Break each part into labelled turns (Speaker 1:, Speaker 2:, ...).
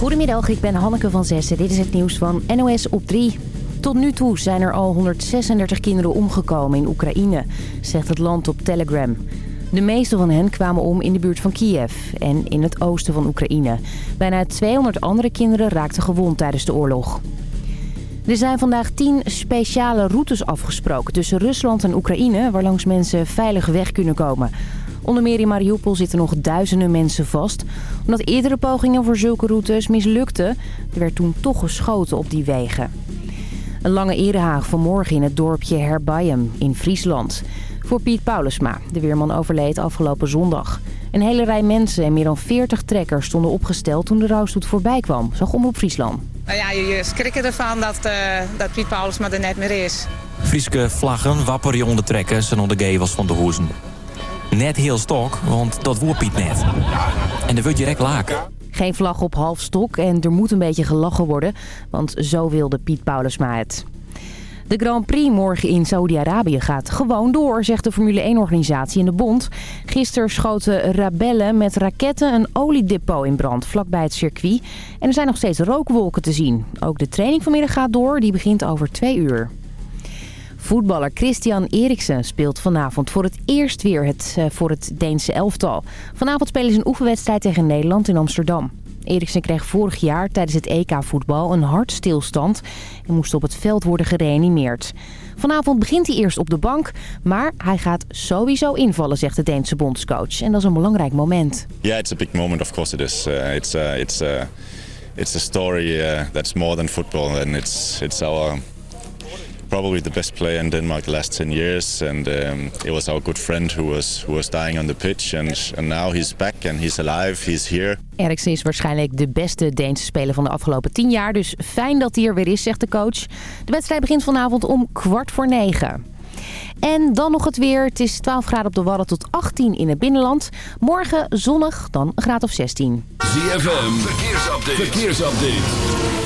Speaker 1: Goedemiddag, ik ben Hanneke van Zessen. Dit is het nieuws van NOS op 3. Tot nu toe zijn er al 136 kinderen omgekomen in Oekraïne, zegt het land op Telegram. De meeste van hen kwamen om in de buurt van Kiev en in het oosten van Oekraïne. Bijna 200 andere kinderen raakten gewond tijdens de oorlog. Er zijn vandaag 10 speciale routes afgesproken tussen Rusland en Oekraïne... waarlangs mensen veilig weg kunnen komen. Onder meer in Mariupol zitten nog duizenden mensen vast. Omdat eerdere pogingen voor zulke routes mislukten... er werd toen toch geschoten op die wegen. Een lange erehaag vanmorgen in het dorpje Herbayum in Friesland. Voor Piet Paulusma. De weerman overleed afgelopen zondag. Een hele rij mensen en meer dan 40 trekkers stonden opgesteld toen de rouwstoet voorbij kwam. Zag om op Friesland.
Speaker 2: Nou ja, je schrikken ervan dat, uh, dat Piet Paulusma er net meer is.
Speaker 3: Frieske vlaggen wapperen je onder trekkers en onder gevels van de hoezen. Net heel stok, want dat woord Piet net. En dan wordt je direct laak.
Speaker 1: Geen vlag op half stok en er moet een beetje gelachen worden, want zo wilde Piet Paulusma het. De Grand Prix morgen in Saudi-Arabië gaat gewoon door, zegt de Formule 1-organisatie in de bond. Gisteren schoten rebellen met raketten een oliedepot in brand vlakbij het circuit. En er zijn nog steeds rookwolken te zien. Ook de training vanmiddag gaat door, die begint over twee uur. Voetballer Christian Eriksen speelt vanavond voor het eerst weer het, uh, voor het Deense elftal. Vanavond spelen ze een oefenwedstrijd tegen Nederland in Amsterdam. Eriksen kreeg vorig jaar tijdens het EK-voetbal een hartstilstand en moest op het veld worden gereanimeerd. Vanavond begint hij eerst op de bank, maar hij gaat sowieso invallen, zegt de Deense bondscoach. En dat is een belangrijk moment.
Speaker 4: Ja, yeah, it's a big moment, of course it is. Uh, it's uh, it's uh, it's a story that's more than football, and it's it's our probably the best player in Denmark the last 10 years and um, it was our good friend who was who was dying on the pitch and and now he's back and he's alive, he's here.
Speaker 1: Eriksen is waarschijnlijk de beste Deense speler van de afgelopen 10 jaar, dus fijn dat hij er weer is, zegt de coach. De wedstrijd begint vanavond om kwart voor negen. En dan nog het weer. Het is 12 graden op de Wadden tot 18 in het binnenland. Morgen zonnig, dan een graad of 16.
Speaker 5: ZFM, verkeersupdate. verkeersupdate.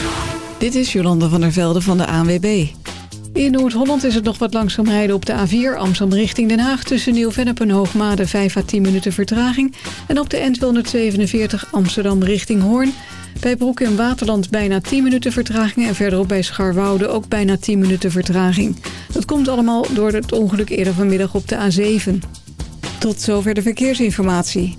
Speaker 5: Dit is Jolanda van der Velde van de ANWB. In Noord-Holland is het nog wat langzaam rijden op de A4 Amsterdam richting Den Haag... tussen Nieuw-Vennep en Hoogmade 5 à 10 minuten vertraging. En op de N247 Amsterdam richting Hoorn... bij Broek en Waterland bijna 10 minuten vertraging... en verderop bij Scharwoude ook bijna 10 minuten vertraging. Dat komt allemaal door het ongeluk eerder vanmiddag op de A7. Tot zover de verkeersinformatie.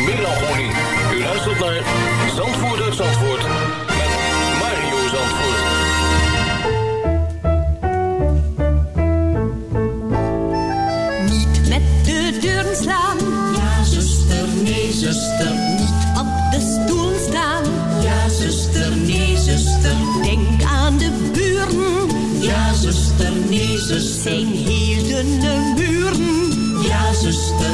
Speaker 6: melancholie. U luistert naar Zandvoort uit Zandvoort met Mario Zandvoort.
Speaker 7: Niet met de deuren slaan.
Speaker 8: Ja, zuster, nee, zuster.
Speaker 7: Niet op de stoel staan.
Speaker 8: Ja, zuster, nee, zuster.
Speaker 7: Denk aan de buren.
Speaker 8: Ja, zuster, nee, zuster.
Speaker 7: Zijn heel dunne muren.
Speaker 8: Ja, zuster.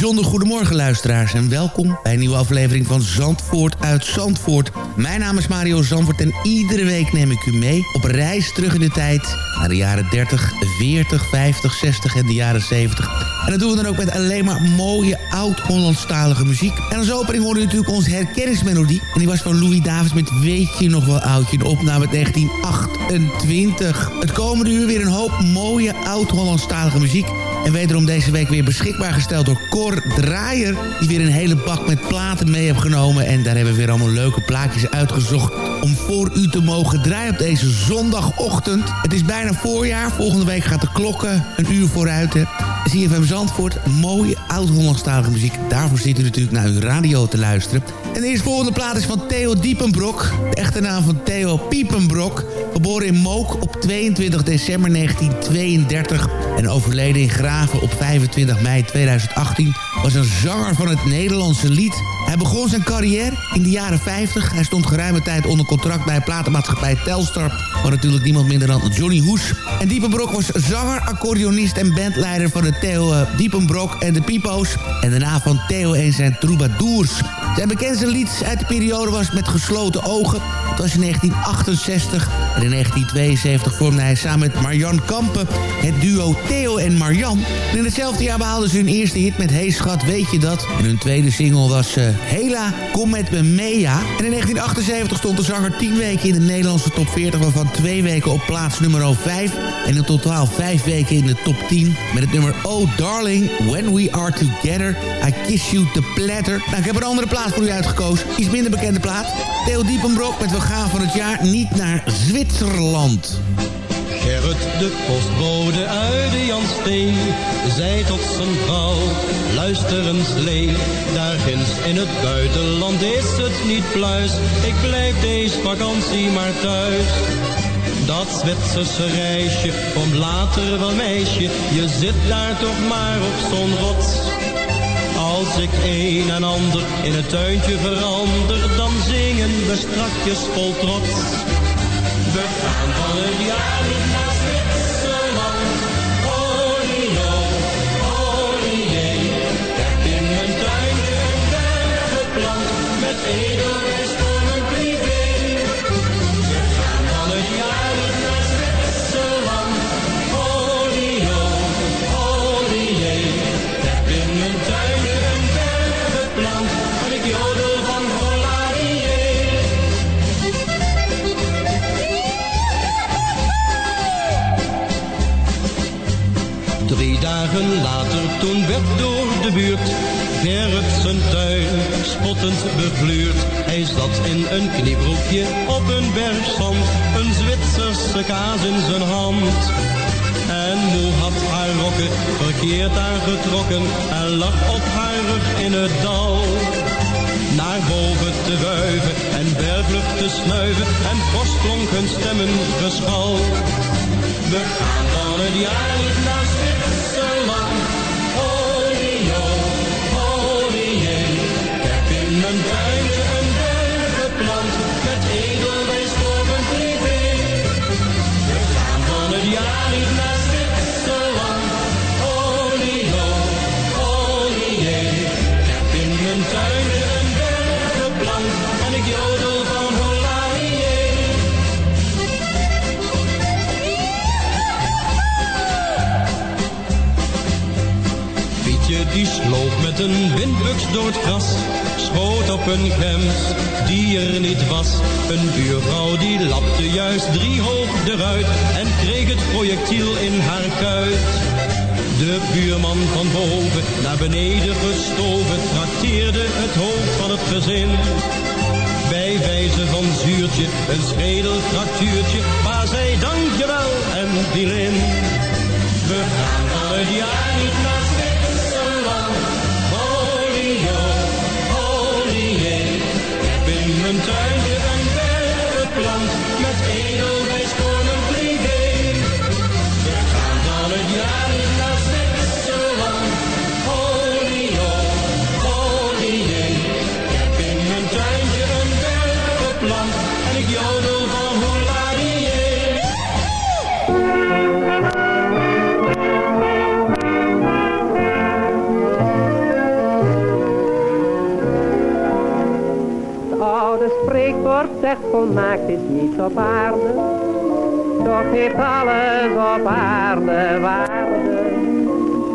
Speaker 9: bijzonder goedemorgen luisteraars en welkom bij een nieuwe aflevering van Zandvoort uit Zandvoort. Mijn naam is Mario Zandvoort en iedere week neem ik u mee op reis terug in de tijd naar de jaren 30, 40, 50, 60 en de jaren 70. En dat doen we dan ook met alleen maar mooie oud-Hollandstalige muziek. En als opening hoorde u natuurlijk onze herkenningsmelodie. En die was van Louis Davids met Weet je nog wel oudje, de opname 1928. Het komende uur weer een hoop mooie oud-Hollandstalige muziek. En wederom deze week weer beschikbaar gesteld door Cor Draaier. Die weer een hele bak met platen mee heeft genomen. En daar hebben we weer allemaal leuke plaatjes uitgezocht. Om voor u te mogen draaien op deze zondagochtend. Het is bijna voorjaar. Volgende week gaat de klokken een uur vooruit. Hè. CFM Zandvoort, mooie oud-Hollandstalige muziek. Daarvoor zit u natuurlijk naar uw radio te luisteren. En de eerstvolgende plaat is van Theo Diepenbrok. De echte naam van Theo Piepenbrok. Geboren in Mook op 22 december 1932. En overleden in Graven op 25 mei 2018. Was een zanger van het Nederlandse lied. Hij begon zijn carrière in de jaren 50. Hij stond geruime tijd onder contract bij platenmaatschappij Telstar. Maar natuurlijk niemand minder dan Johnny Hoes. En Diepenbrok was zanger, accordeonist en bandleider van de Theo uh, Diepenbrok en de Pipo's. En daarna van Theo en zijn troubadours. Zijn bekendste lied uit de periode was Met gesloten ogen. Het was in 1968 En in 1972 vormde hij samen met Marjan Kampen het duo Theo en Marjan. En in hetzelfde jaar behaalden ze hun eerste hit met Hey Schat, weet je dat? En hun tweede single was uh, Hela, kom met me Mea. En in 1978 stond de zanger 10 weken in de Nederlandse top 40... waarvan twee weken op plaats nummer 5... en in totaal 5 weken in de top 10... met het nummer Oh Darling, When We Are Together... I Kiss You the Platter. Nou, ik heb een andere plaats voor u uitgekozen. Iets minder bekende plaat. Theo Diepenbrok met We gaan van het jaar niet naar Zwitserland.
Speaker 10: Gerrit de postbode uit de Jansteen zei tot zijn vrouw, luister eens daar ginds in het buitenland is het niet pluis, ik blijf deze vakantie maar thuis. Dat Zwitserse reisje komt later wel meisje, je zit daar toch maar op zo'n rots. Als ik een en ander in het tuintje verander, dan zingen we strakjes vol trots. We gaan van het jaar niet naar Zwitserland. Olio, olie. Ik heb in mijn tuintje een berg geplant met edelwijs Drie dagen later, toen werd door de buurt Gerrit zijn tuin spottend begluurd. Hij zat in een kniebroekje op een berg zand, een Zwitserse kaas in zijn hand. En moe had haar rokken verkeerd aangetrokken en lag op haar rug in het dal. Naar boven te wuiven en berglucht te snuiven en hun stemmen geschal. Het jaar niet naar Zwitserland. Olio, olie. Ik heb in mijn een windbuks door het gras, schoot op een gems die er niet was. Een buurvrouw die lapte juist drie hoog eruit en kreeg het projectiel in haar kuit. De buurman van boven naar beneden gestoven trakteerde het hoofd van het gezin. Bij wijze van zuurtje, een schedelfractuurtje, maar zij dankjewel en viel in. We gaan het jaar niet naar heb
Speaker 11: volmaakt is niets op aarde. Toch heeft alles op aarde waarde.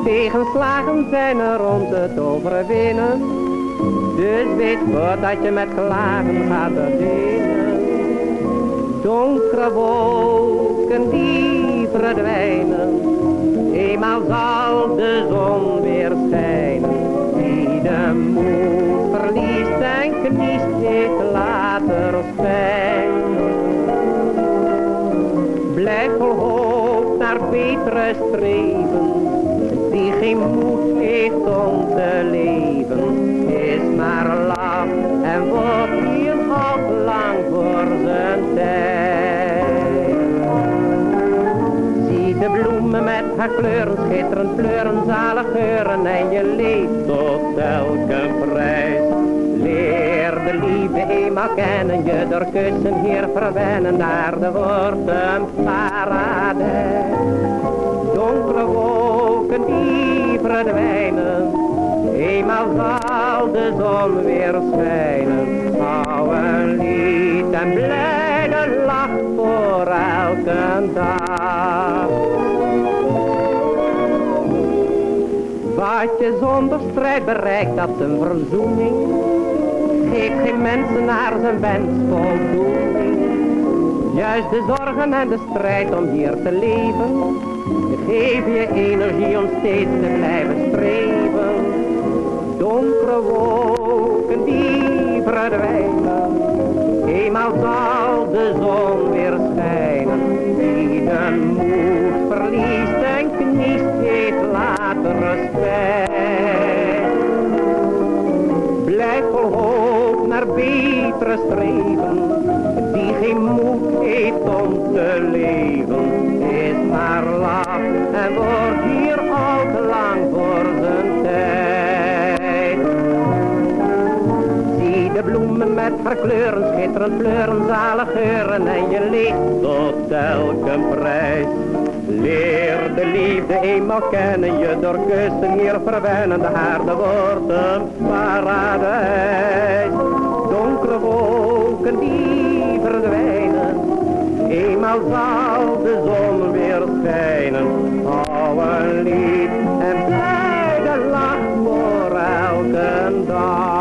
Speaker 11: Tegenslagen zijn er om te overwinnen. Dus weet voordat je met klagen gaat beginnen. Donkere wolken die verdwijnen. Eenmaal zal de zon weer schijnen. Wie de moed verliest en kniest, Blijf vol hoop naar betere streven. Die geen moed heeft om te leven, is maar laf en wordt hier al lang voor zijn tijd. Zie de bloemen met haar kleuren schitteren, kleuren zalig geuren en je leeft tot elke. Liefde eenmaal kennen, je door kussen hier verwennen, daar de wordt een paradijs. Donkere wolken die verdwijnen, eenmaal zal de zon weer schijnen. Hou een lied en blijde lach voor elke dag. Wat je zonder strijd bereikt, dat een verzoening. Geef geen mensen naar zijn wens voldoening. Juist de zorgen en de strijd om hier te leven. Geef je energie om steeds te blijven streven. Donkere wolken die verdwijnen. Eenmaal zal de zon weer schijnen. Die de moed verliest en kniest heeft later respect. Betere streven. Die geen moed heeft om te leven. Is maar laf en wordt hier al te lang voor zijn tijd. Zie de bloemen met haar kleuren, schitterend fleuren, zalig geuren en je leeft tot elke prijs. Leer de liefde eenmaal kennen, je door kussen hier verwennen, de haarde wordt paradijs. Eenmaal zal de zon weer schijnen. Hou een lied en blijde lach voor elke dag.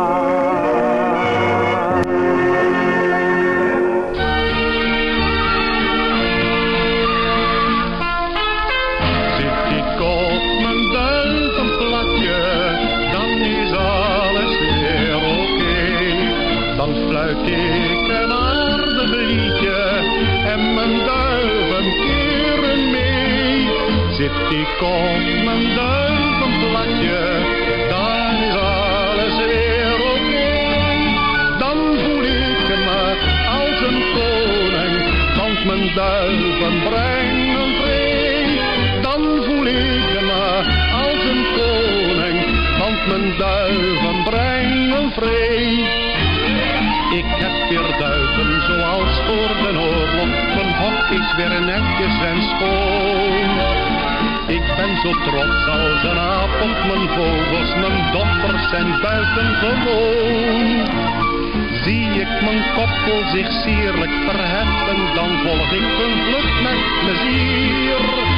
Speaker 12: Op mijn duivenplatje, dan is alles weer oké. Dan voel ik me als een koning, want mijn duiven brengen vrede. Dan voel ik me als een koning, want mijn duiven brengen vrede. Ik heb weer duiven zoals voor de oorlog, mijn hok is weer netjes en schoon. Ik ben zo trots als een aap op mijn vogels, mijn dochters zijn buitengewoon. Zie ik mijn koppel zich sierlijk verheffen, dan volg ik hun vlucht met plezier.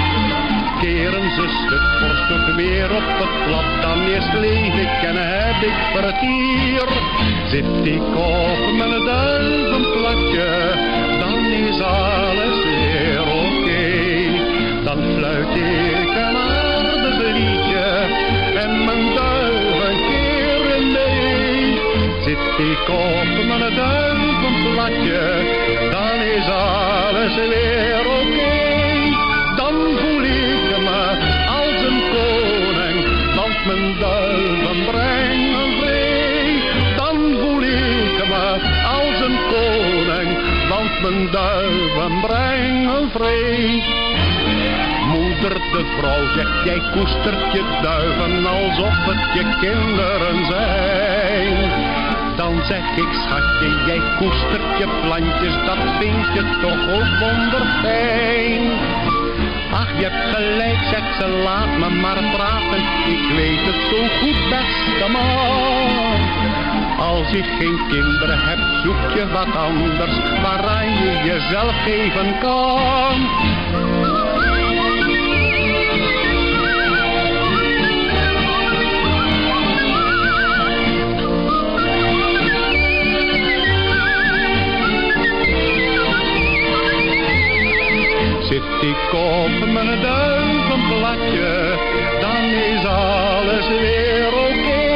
Speaker 12: Keren ze stuk voor stuk weer op het plat, dan eerst leef ik en heb ik vertier. Zit ik op mijn duivenplatje, dan is alles. Dan fluit ik een aardig liedje en mijn duiven keren mee. Zit ik op mijn duivenplatje, dan is alles weer oké. Dan voel ik me als een koning, want mijn duiven brengen vrede. Dan voel ik me als een koning, want mijn duiven brengen vrede. Moeder de vrouw zegt, jij koestert je duiven alsof het je kinderen zijn. Dan zeg ik, schatje, jij koestert je plantjes, dat vind je toch ook wonderfijn. Ach, je hebt gelijk, zegt ze, laat me maar praten, ik weet het zo goed, beste man. Als je geen kinderen hebt, zoek je wat anders, waaraan je jezelf geven kan. Zit ik op mijn duivenplatje, dan is alles weer oké.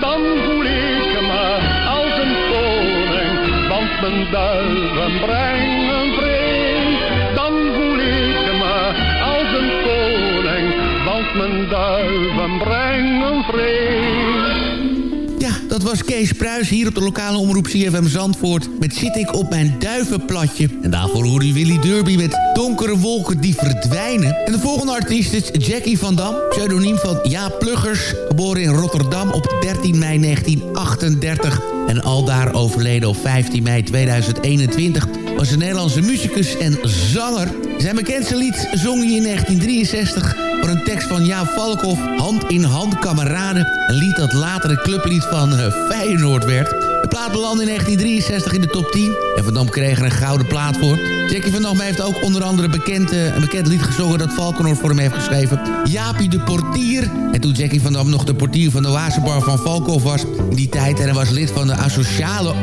Speaker 12: Dan voel ik me als een koning, want mijn duiven brengen vrede. Dan voel ik me als een koning, want mijn duiven brengen vrede.
Speaker 9: Ja, dat was Kees Pruis hier op de lokale omroep CFM Zandvoort... met Zit ik op mijn duivenplatje. En daarvoor hoorde u Willy Derby met Donkere wolken die verdwijnen. En de volgende artiest is Jackie van Dam, pseudoniem van Jaap Pluggers... geboren in Rotterdam op 13 mei 1938... en aldaar overleden op 15 mei 2021... was een Nederlandse muzikus en zanger. Zijn bekendste lied zong hij in 1963 voor een tekst van Jaap Valkhoff... Hand in hand kameraden. Een lied dat later het clublied van eh, Feyenoord werd. De plaat belandde in 1963 in de top 10. En Van Dam kreeg er een gouden plaat voor. Jackie van Dam heeft ook onder andere bekend, uh, een bekend lied gezongen... dat Valkenhoorn voor hem heeft geschreven. Jaapie de Portier. En toen Jackie van Dam nog de portier van de Oasebar van Valkhof was... in die tijd en hij was lid van, de asociale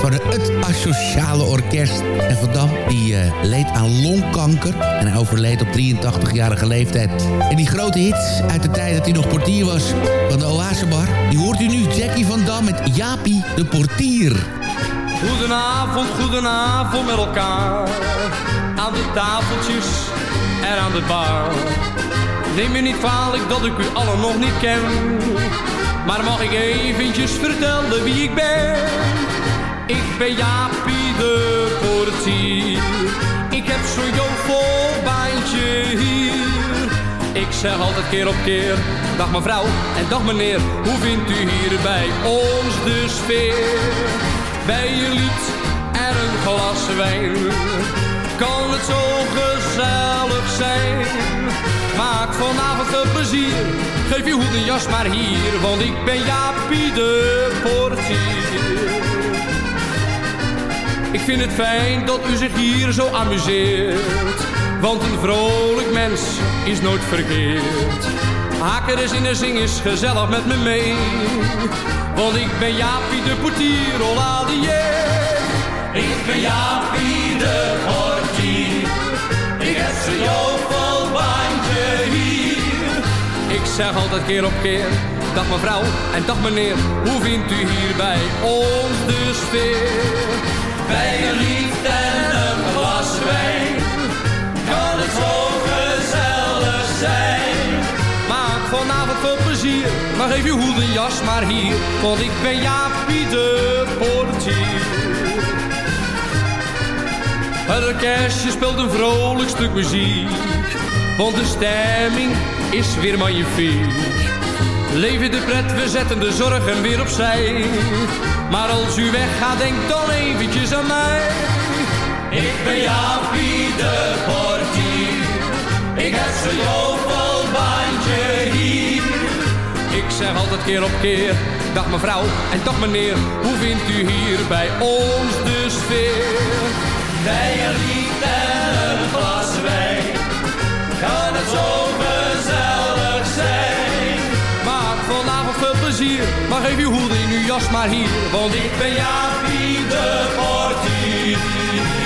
Speaker 9: van het Asociale Orkest. En Van Dam die, uh, leed aan longkanker. En hij overleed op 83-jarige leeftijd. En die grote hits uit de tijd dat hij nog portier was van de Oasebar... die hoort u nu Jackie van Dam met Jaapie de Portier.
Speaker 13: Goedenavond, goedenavond met elkaar. Aan de tafeltjes en aan de bar. Neem me niet kwalijk dat ik u allen nog niet ken. Maar mag ik eventjes vertellen wie ik ben? Ik ben Jaapie de portier. Ik heb zo'n jovel baantje hier. Ik zeg altijd keer op keer, dag mevrouw en dag meneer. Hoe vindt u hier bij ons de sfeer? Bij je lied en een glas wijn. Kan het zo gezellig zijn? Maak vanavond veel plezier. Geef je hoed en jas maar hier, want ik ben Jaapie de portier. Ik vind het fijn dat u zich hier zo amuseert. Want een vrolijk mens is nooit verkeerd. Haak er eens in en zing eens gezellig met me mee. Want ik ben Jaapie de portier, hola Ik ben Jaapie de portier. Ik heb zo'n jovelbandje hier. Ik zeg altijd keer op keer, dag mevrouw en dag meneer. Hoe vindt u hier bij ons de sfeer? Bij een lied geef je hoed jas maar hier. Want ik ben Jaapie de portier. Het orkestje speelt een vrolijk stuk muziek. Want de stemming is weer magnifiek. Leven de pret, we zetten de zorgen weer opzij. Maar als u weggaat, denk dan eventjes aan mij. Ik ben Jaapie de portier. Ik heb zo'n jovelbandje hier. Ik zeg altijd keer op keer, dag mevrouw en dag meneer. Hoe vindt u hier bij ons de sfeer? Bij een lied en een glas wijn, kan het zo gezellig zijn. Maak vanavond veel plezier, maar geef uw hoed in uw jas maar hier. Want ik ben Jaapie de portier.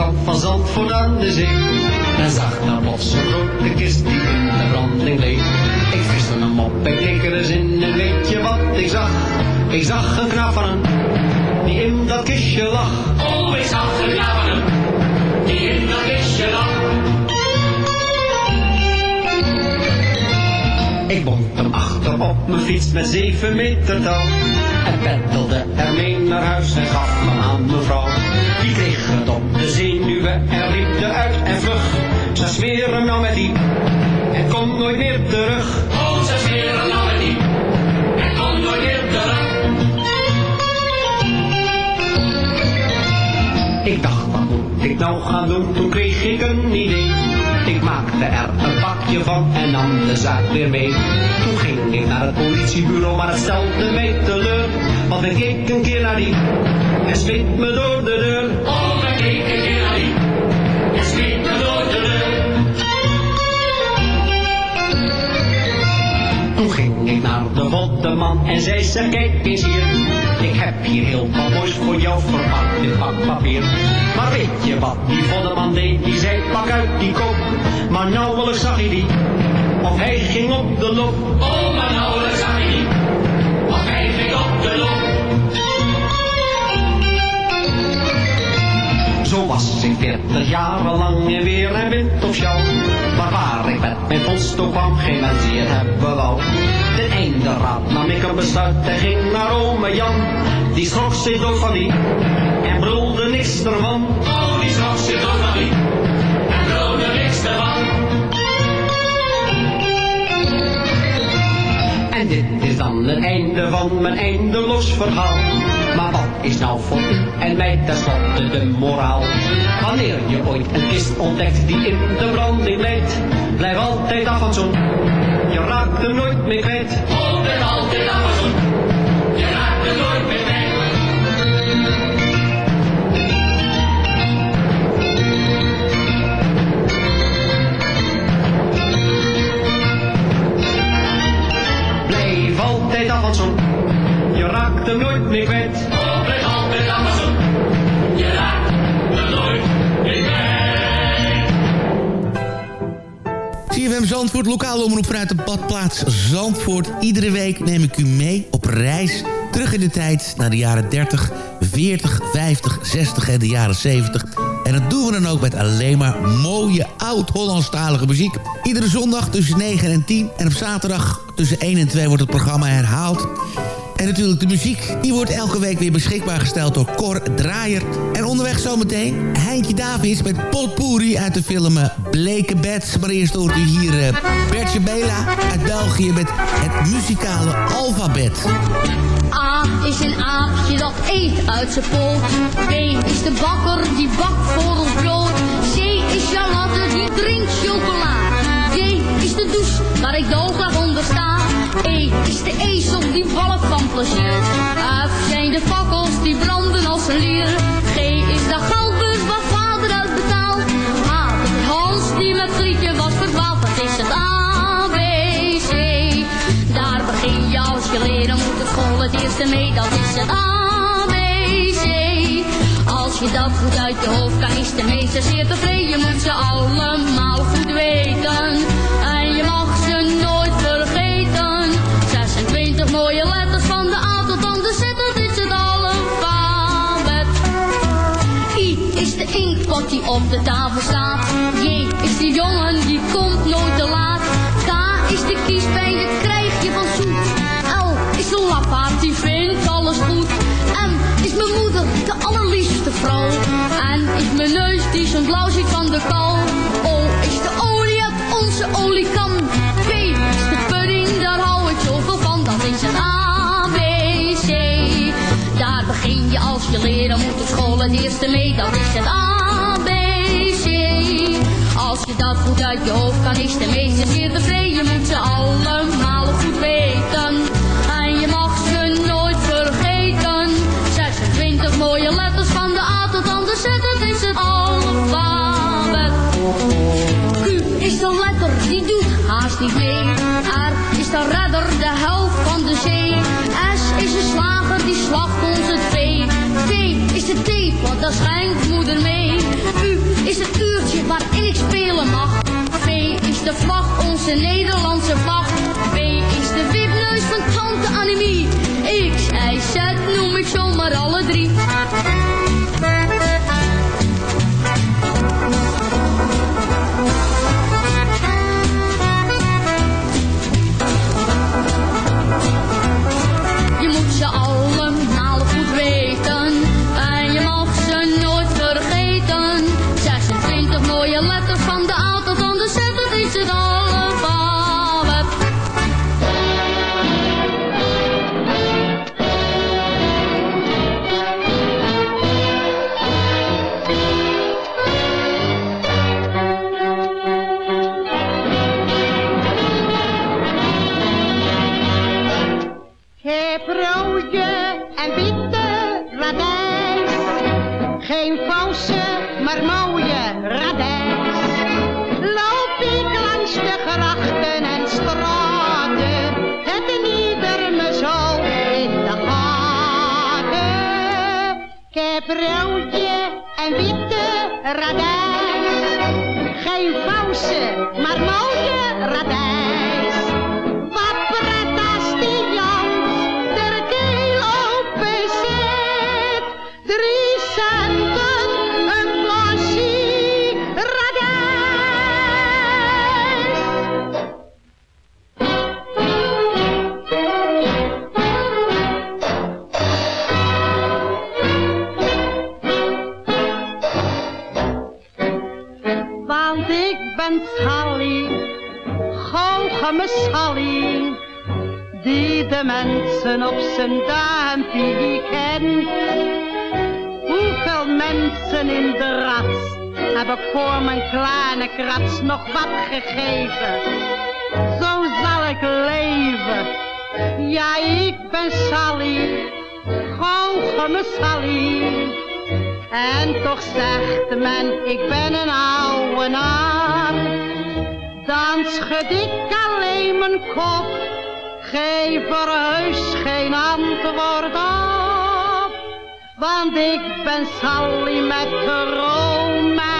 Speaker 14: strand van Zandvoort aan de zee. En zag daar plots een grote kist die in de branding leek. Ik viste hem op en keek er eens in en weet je wat ik zag? Ik zag een knap van hem, die in dat kistje lag. Oh, ik zag een knap van hem, die in dat kistje lag. Ik bond hem achter op mijn fiets met zeven meter touw. En peddelde ermee naar huis en gaf hem aan mevrouw. Die kreeg het op de zenuwen en riep eruit en vlug. Ze smeren hem nou met die en komt nooit meer terug. Oh, ze smeren hem nou met die en komt nooit meer terug. Ik dacht, wat moet ik nou gaan doen? Toen kreeg ik een idee. Ik maakte er een pakje van en nam de zaak weer mee. Toen ging ik naar het politiebureau, maar het stelde mij teleur. Want ik keek een keer naar die en smeet me door de deur. Toen ging ik naar de botteman en zei ze kijk eens hier. Ik heb hier heel wat moois voor jou verpakt in pakpapier. Maar weet je wat die voddeman deed? Die zei pak uit die kop. Maar nauwelijks zag hij die. Of hij ging op de loop. Oh, maar nauwelijks zag hij die. Of hij ging op de loop. Zo was ik veertig jaren lang en weer en wind of sjouw. Maar waar ik met mijn vondst kwam, geen mens hebben wou. Ten einde raad nam ik een besluit en ging naar ome Jan. Die schrok zich dood van die en brulde niks ervan. Oh, die schrok zich dood van die en brulde niks ervan. En dit is dan het einde van mijn eindeloos verhaal. Is nou voor u en mij tenslotte de moraal? Wanneer je ooit een kist ontdekt die in de branding leidt, blijf altijd af van zo'n. Je raakt hem nooit meer kwijt. Blijf altijd af van zo'n. Je raakt hem nooit meer kwijt. Altijd af van zo'n. Je raakt hem nooit meer kwijt.
Speaker 9: CFM Zandvoort, lokale omroep vanuit de badplaats Zandvoort. Iedere week neem ik u mee op reis terug in de tijd naar de jaren 30, 40, 50, 60 en de jaren 70. En dat doen we dan ook met alleen maar mooie oud-Hollandstalige muziek. Iedere zondag tussen 9 en 10 en op zaterdag tussen 1 en 2 wordt het programma herhaald. En natuurlijk de muziek, die wordt elke week weer beschikbaar gesteld door Cor Draaier. En onderweg zometeen Heintje Davids met potpourri uit de film eh, Bleke Beds. Maar eerst hoort u hier eh, Bertje Bela uit België met het muzikale alfabet.
Speaker 15: A is een aapje dat eet uit zijn poot. B is de bakker die bakt voor ons brood. C is Charlotte die drinkt chocola. D is de douche waar ik dolgraag onder sta. E is de die valkt van plezier. F zijn de fakkels die branden als een lier. G is de geldbus waar vader uit betaalt. H Hans die met Grietje was verdwaald. Dat is het A, B, C. Daar begin je als je leren moet op school het eerste mee. Dat is het A, B, C. Als je dat goed uit je hoofd kan, is de meester zeer tevreden. Je moet ze allemaal goed weten. 26 mooie letters van de A tot aan de Z, dat is het alfabet. wat die op de tafel staat. J is de jongen die komt nooit te laat. K is de kiespijn, het krijg je van zoet. L is de lafaard, die vindt alles goed. M is mijn moeder, de allerliefste vrouw. N is mijn neus, die zo'n blauw ziet van de kou. O is de olie uit onze oliekan. P is de pudding, daar hou ik zoveel van. Dat is het A, B, C. Daar begin je als je leren moet op school het eerste mee. Dat is het A, B, C. Als je dat goed uit je hoofd kan, is de meester zeer tevreden. Je moet ze allemaal goed weten. En je mag ze nooit vergeten. 26 mooie letters van de A tot aan de Z. Het is het alfabet. Is de letter die doet haast niet mee. R is de redder, de helft van de zee. S is de slager die slacht ons het vee. T is de thee, want daar schenkt moeder mee. U is het uurtje waarin ik spelen mag. V is de vlag, onze Nederlandse vlag.
Speaker 16: Maar mooie zijn duimpje kent. Hoeveel mensen in de rats hebben voor mijn kleine krats nog wat gegeven? Zo zal ik leven. Ja, ik ben Sally, goocheme Sally. En toch zegt men, ik ben een oude naam. Dan schud ik alleen mijn kop, geef er heus geen antwoord op. Want ik ben Sally met de roomijskaart.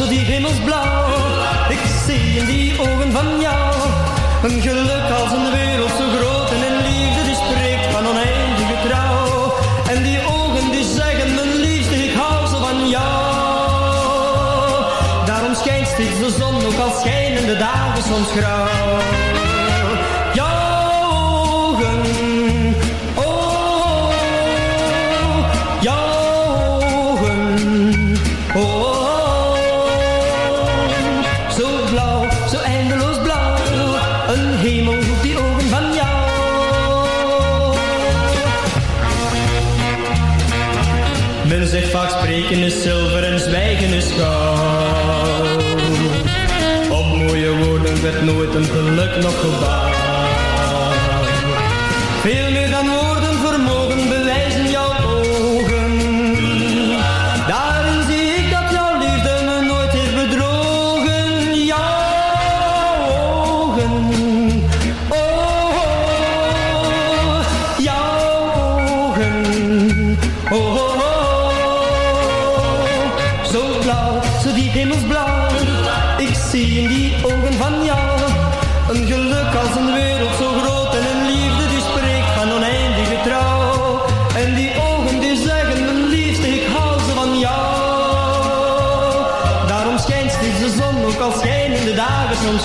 Speaker 8: zo die hemelsblauw. Ik zie in die ogen van jou een geluk nog gebouwd.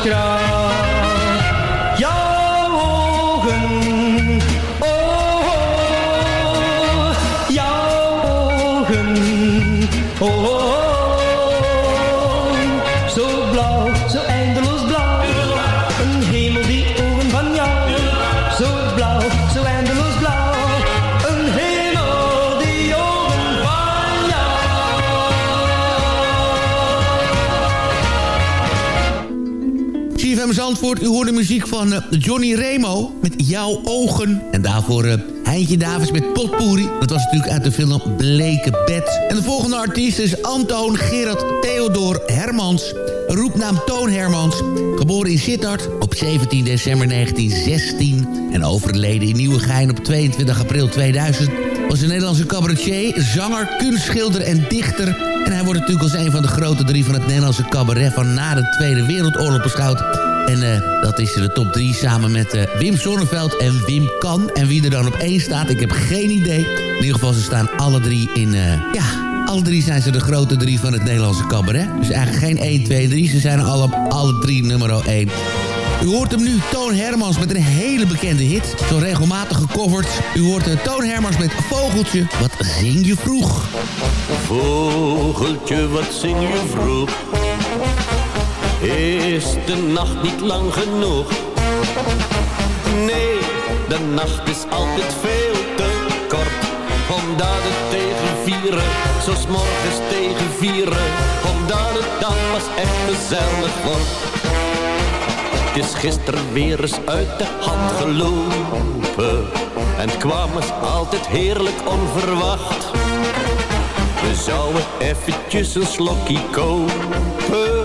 Speaker 8: Grauw. Jouw ogen, oh, jouw ogen, oh, zo blauw, zo eindeloos blauw. Een hemel die ogen van jou, zo blauw, zo eindeloos blauw.
Speaker 9: Zandvoort, u hoort de muziek van eh, Johnny Remo met Jouw Ogen. En daarvoor eh, Heintje Davids met Potpourri. Dat was natuurlijk uit de film Bleke Bed. En de volgende artiest is Antoon Gerard Theodor Hermans. Roepnaam Toon Hermans. Geboren in Sittard op 17 december 1916. En overleden in Nieuwegein op 22 april 2000 was een Nederlandse cabaretier, zanger, kunstschilder en dichter. En hij wordt natuurlijk als een van de grote drie van het Nederlandse cabaret van na de Tweede Wereldoorlog beschouwd. En eh, dat is de top 3 samen met eh, Wim Sonneveld en Wim Kan. En wie er dan op één staat, ik heb geen idee. In ieder geval, ze staan alle drie in... eh, ja, alle drie zijn ze de grote drie van het Nederlandse cabaret. Dus eigenlijk geen 1, 2, 3. Ze zijn alle, alle drie nummer 1. U hoort hem nu, Toon Hermans, met een hele bekende hit. Zo regelmatig gecoverd. U hoort Toon Hermans met Vogeltje. Wat zing je vroeg?
Speaker 17: Vogeltje, wat zing je vroeg? Is de nacht niet lang genoeg? Nee, de nacht is altijd veel te kort. Omdat het tegen vieren, zo morgens tegen vieren. Omdat het dan pas echt gezellig wordt. Het is gisteren weer eens uit de hand gelopen. En het kwam eens altijd heerlijk onverwacht.
Speaker 10: We zouden eventjes een slokje kopen.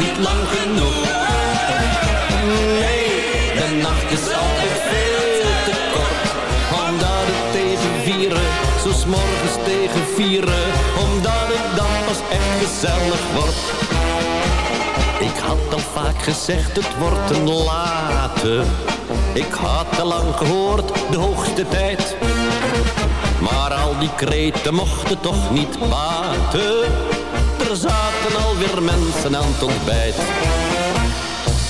Speaker 10: Niet lang genoeg? Nee, de nacht is altijd veel te kort. Omdat het tegen vieren, zo morgens tegen vieren. Omdat het dan pas echt gezellig wordt. Ik had al vaak gezegd, het wordt een late. Ik had al lang gehoord, de hoogste tijd. Maar al die kreten mochten toch niet baten. Er zaten alweer mensen aan het ontbijt.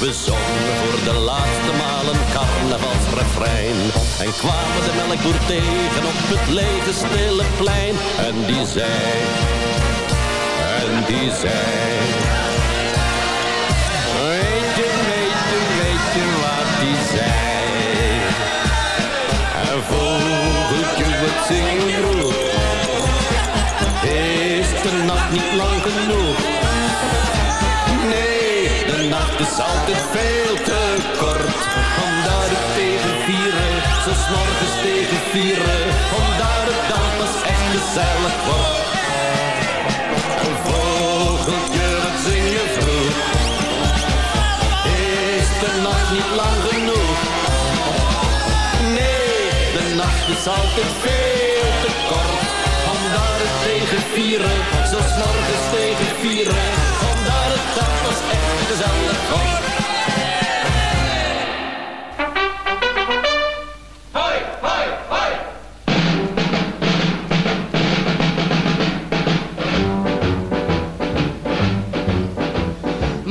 Speaker 10: We zongen voor de laatste maal een carnavalsrefrein. En kwamen de melkboer tegen op het lege stille plein. En die zei, en die zei... Weet je, weet je, weet je wat die zei? En wat zing je vroeg? Is de nacht niet lang genoeg? Nee, de nacht is altijd veel te kort. Omdat het tegen vieren, zo morgens tegen vieren. Omdat het dan pas echt gezellig wordt. Een vogeltje, wat zing je vroeg? Is de nacht niet lang genoeg? Nee, de nacht is altijd veel. Omdat het tegen vieren, zo morgens tegen vieren. Omdat het dan pas echt gezellig wordt.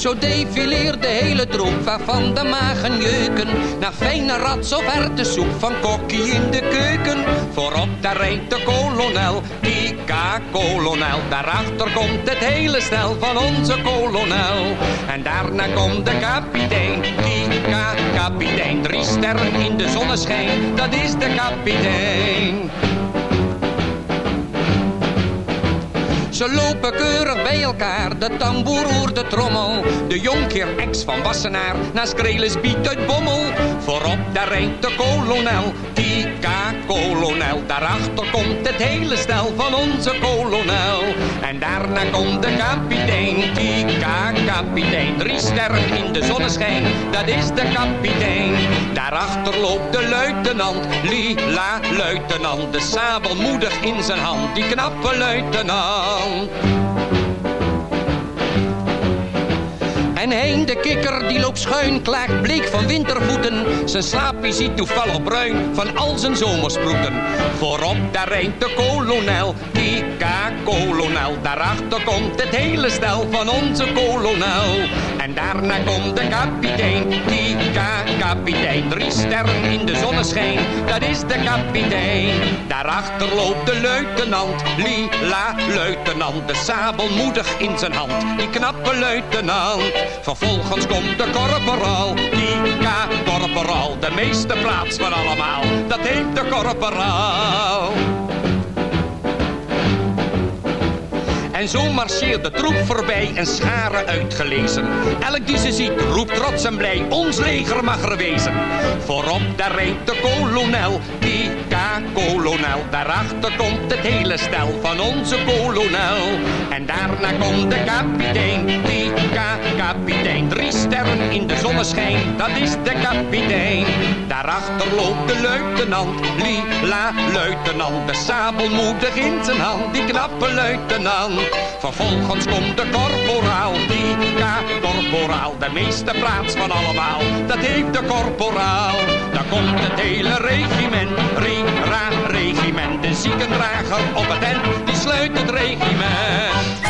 Speaker 13: Zo defileert de hele troep waarvan de magen jeuken. Naar fijne rats of soep van kokkie in de keuken. Voorop daar rijdt de kolonel, Kika kolonel. Daarachter komt het hele stel van onze kolonel. En daarna komt de kapitein, Kika kapitein. Drie sterren in de zonneschijn, dat is de kapitein. Ze lopen keurig bij elkaar, de tamboer roert de trommel. De jonkheer ex van Wassenaar, naast Krelis biedt uit Bommel. Voorop daar rijdt de kolonel, Kika kolonel. Daarachter komt het hele stel van onze kolonel. En daarna komt de kapitein, Kika kapitein. Drie sterren in de zonneschijn, dat is de kapitein. Daarachter loopt de luitenant, lila luitenant. De sabel moedig in zijn hand, die knappe luitenant. En heen de kikker die loopt schuin, klaagt bleek van wintervoeten. Zijn slaapje ziet toevallig bruin van al zijn zomersproeten. Voorop daar rijdt de kolonel, Kika kolonel. Daarachter komt het hele stel van onze kolonel. En daarna komt de kapitein, Kika kapitein. Drie sterren in de zonneschijn, dat is de kapitein. Daarachter loopt de luitenant, lila luitenant. De sabel moedig in zijn hand, die knappe luitenant. Vervolgens komt de korporaal, Kika korporaal. De meeste plaats van allemaal, dat heeft de korporaal. En zo marcheert de troep voorbij en scharen uitgelezen. Elk die ze ziet roept trots en blij, ons leger mag er wezen. Voorop daar rijdt de kolonel, Kika kolonel. Daarachter komt het hele stel van onze kolonel. En daarna komt de kapitein, Kika kapitein. Drie sterren in de zonneschijn, dat is de kapitein. Daarachter loopt de luitenant, lila luitenant. De sabel moedig in zijn hand, die knappe luitenant. Vervolgens komt de korporaal, Tika korporaal, de meeste praats van allemaal. Dat heeft de korporaal. Dan komt het hele regiment, ra regiment. De ziekendrager op het end, die sluit het regiment.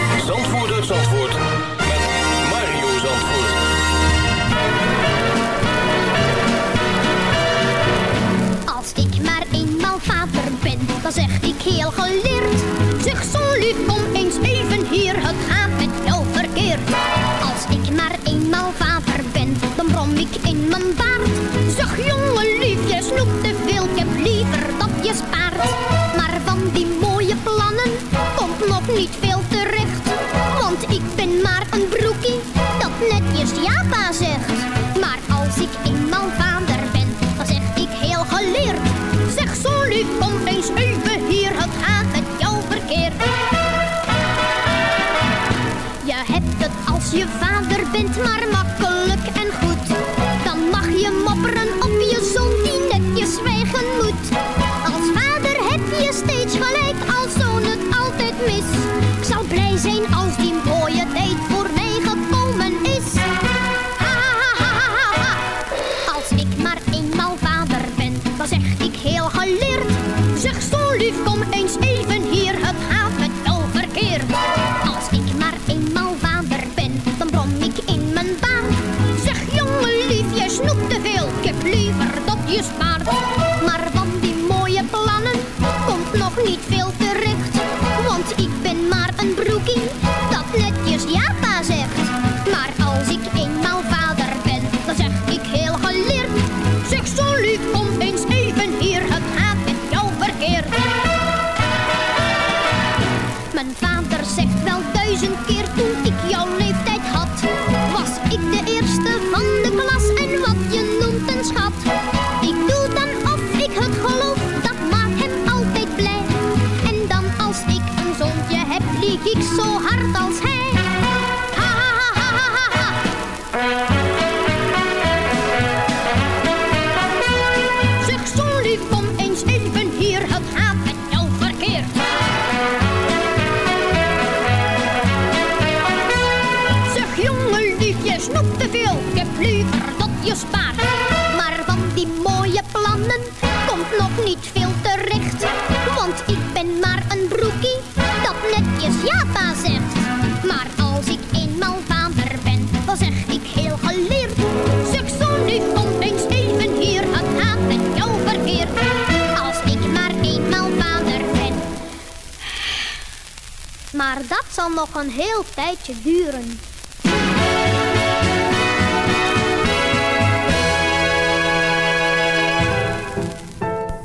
Speaker 18: heel geleerd. Zeg kom eens even hier, het gaat met jou verkeerd. Als ik maar eenmaal vader ben, dan brom ik in mijn baard. Zeg jongen lief, jij snoept te veel, ik heb liever dat je spaart. Maar van die mooie plannen komt nog niet veel terecht. Want ik ben maar een broekie dat netjes japa zegt. Maar als ik eenmaal vader ben, dan zeg ik heel geleerd. Zeg lief, kom Je hebt het als je vader bent, maar makkelijk zal nog een heel tijdje duren.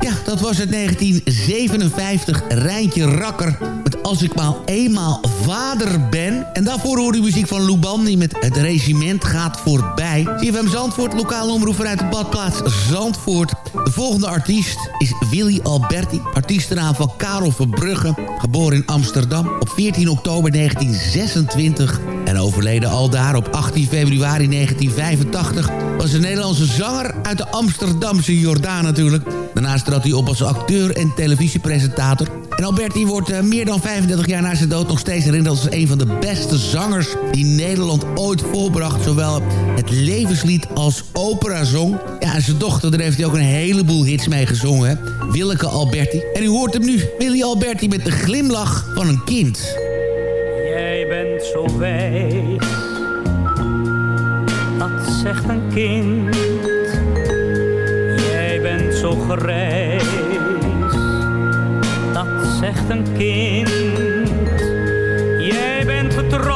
Speaker 9: Ja, dat was het 1957. Rijntje Rakker met Als ik maar eenmaal vader ben. En daarvoor hoorde u muziek van Lou Bandy met Het regiment gaat voorbij. CFM Zandvoort, lokale omroep vanuit de badplaats Zandvoort. De volgende artiest is Willy Alberti. Artiestenaam van Karel Verbrugge. Geboren in Amsterdam op 14 oktober 1926. En overleden al daar op 18 februari 1985. Was een Nederlandse zanger uit de Amsterdamse Jordaan natuurlijk. Daarnaast trad hij op als acteur en televisiepresentator. En Alberti wordt eh, meer dan 35 jaar na zijn dood nog steeds herinnerd als een van de beste zangers die Nederland ooit voorbracht. Zowel het levenslied als operazong. Ja, en zijn dochter, daar heeft hij ook een heleboel hits mee gezongen. Willeke Alberti. En u hoort hem nu, Willy Alberti met de glimlach van een kind.
Speaker 19: Jij bent zo wijs, dat
Speaker 13: zegt een kind. Jij bent zo grijs. Een kind. Jij bent getrouwd.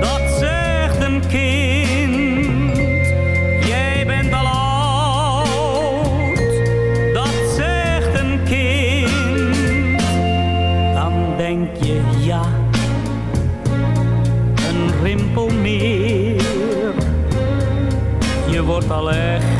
Speaker 13: Dat zegt een kind. Jij bent al oud. Dat zegt een kind. Dan denk je ja een rimpel meer. Je wordt al echt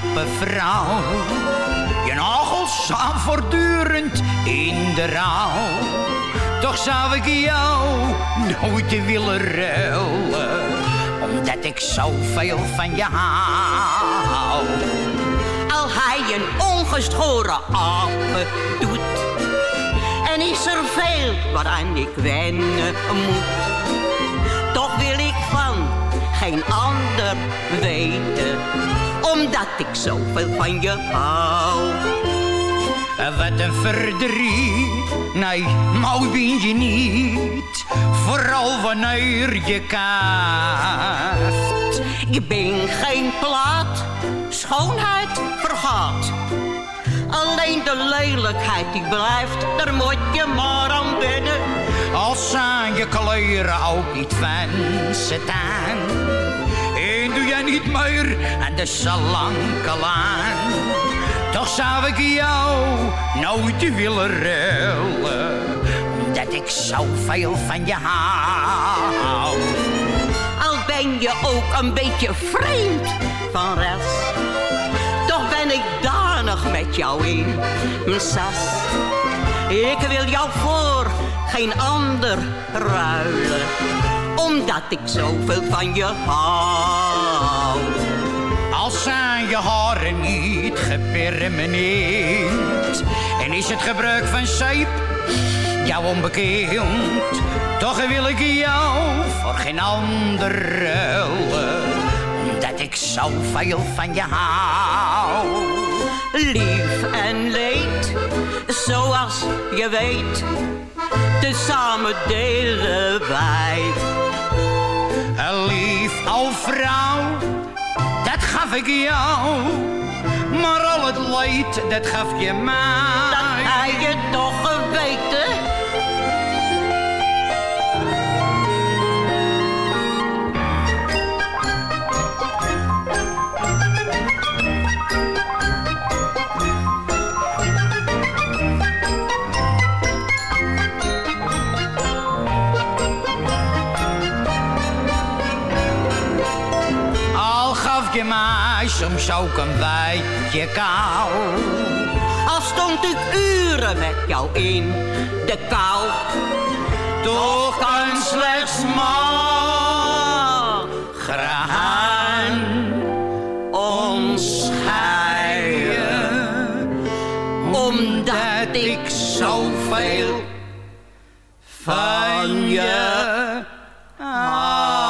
Speaker 20: knappe. Je nagels staan voortdurend in de rouw. Toch zou ik jou nooit willen ruilen, omdat ik zoveel van je hou.
Speaker 7: Al hij een ongeschoren apen doet. En is er veel waaraan ik wennen moet. Toch wil ik van geen ander weten. Omdat ik zoveel van je hou.
Speaker 20: Wat een verdriet, nee, mooi ben je niet. Vooral wanneer je kaft.
Speaker 7: Ik ben geen plaat, schoonheid vergaat. Alleen de lelijkheid die blijft, daar moet je maar aan wennen.
Speaker 20: Als zijn je kleren ook niet van staan. En de salankelaan. Toch zou ik jou nooit willen ruilen. Omdat ik zoveel van je hou.
Speaker 7: Al ben je ook een beetje vreemd van res. Toch ben ik danig met jou in mijn sas. Ik wil jou voor geen ander ruilen. Omdat ik zoveel van je hou.
Speaker 20: Als zijn je haren niet gepermeneerd En is het gebruik van zeep jou onbekend Toch wil ik jou voor geen ander ruilen Omdat ik zoveel van je hou
Speaker 7: Lief en leed, zoals je weet. Tezamen delen wij.
Speaker 20: Lief vrouw, dat gaf ik jou. Maar al het leed, dat gaf je mij.
Speaker 7: Dat hij je toch geweten.
Speaker 20: Je mij soms ook een beetje kou.
Speaker 7: Al stond ik uren met jou in de kou.
Speaker 20: Toch kan slechts graan ons scheiden. Omdat ik zoveel van je
Speaker 6: Beleef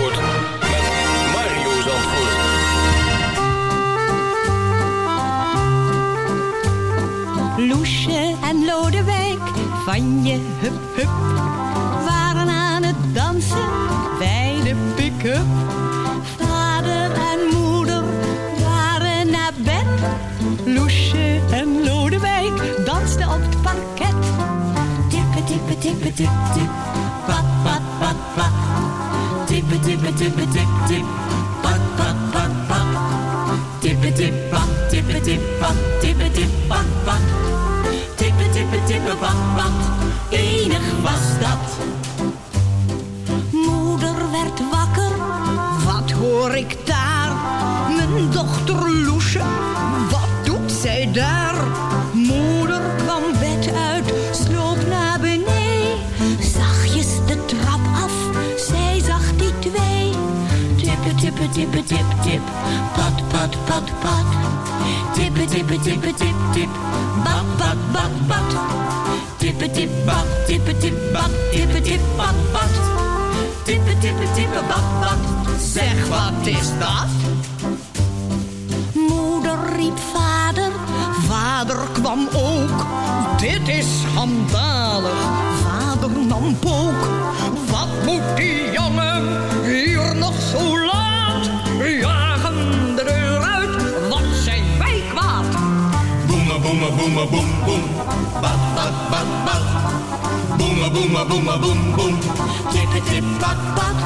Speaker 21: Loesje en Lodewijk van je hup hup waren aan het dansen bij de pick-up. Vader en moeder waren naar bed. Loesje en Lodewijk dansten op het parket. Tippe tippe tippe tip tip, pat pat pat pat. Tippe tippe tippe tip tip, pat pat pat pat. Tippe tip pat, tippe tip pat, tippe pat pat, enig was dat. Moeder werd wakker, wat hoor ik daar? Mijn dochter Loesje, wat doet zij daar? Tippe tippe tip tip, pat pat pat pat. Tippe tippe tippe tip tip, bat bat bat bat. Tippe tip bat, tippe tip bat, tippe tip bat bat. Tippe tippe tippe bat bat. Zeg wat is dat? Moeder riep vader, vader kwam ook. Dit is schandalig, vader nam pook. Wat moet die jongen
Speaker 22: Boema, boema, boem, boem. Bat, bat, bat. Boema, boema, boema, boem, boem.
Speaker 21: Tippe tip bat bat,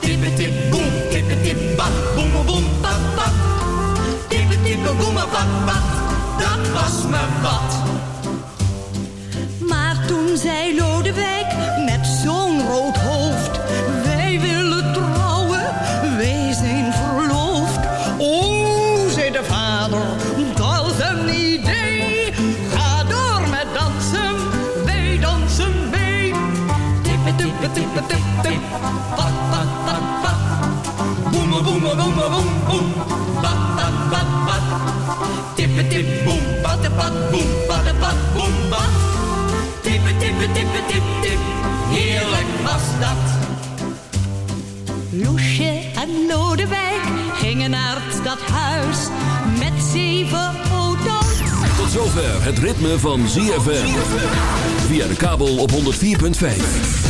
Speaker 22: Tippe, tip, boem. Tippe, tip, bat. Boema, boem, bat, bat. Tippe, tippe, boema, bat, bat. Dat was me wat.
Speaker 21: Maar toen zei Lodewijk met zo'n rood hoofd:
Speaker 20: tip, tip. Pat, pat, pat, pat.
Speaker 22: Boema, boema, boema, boem, boem. Bat, bat, bat, bat. Tippe, tip, boem. Bat, boem. Bat, boem, bat. Tippe, tippe, tippe, tip, tip. Heerlijk was dat.
Speaker 21: Loesje en Lodewijk gingen naar het stadhuis met zeven auto's.
Speaker 23: Tot zover het ritme van ZFM. Via de kabel op 104.5.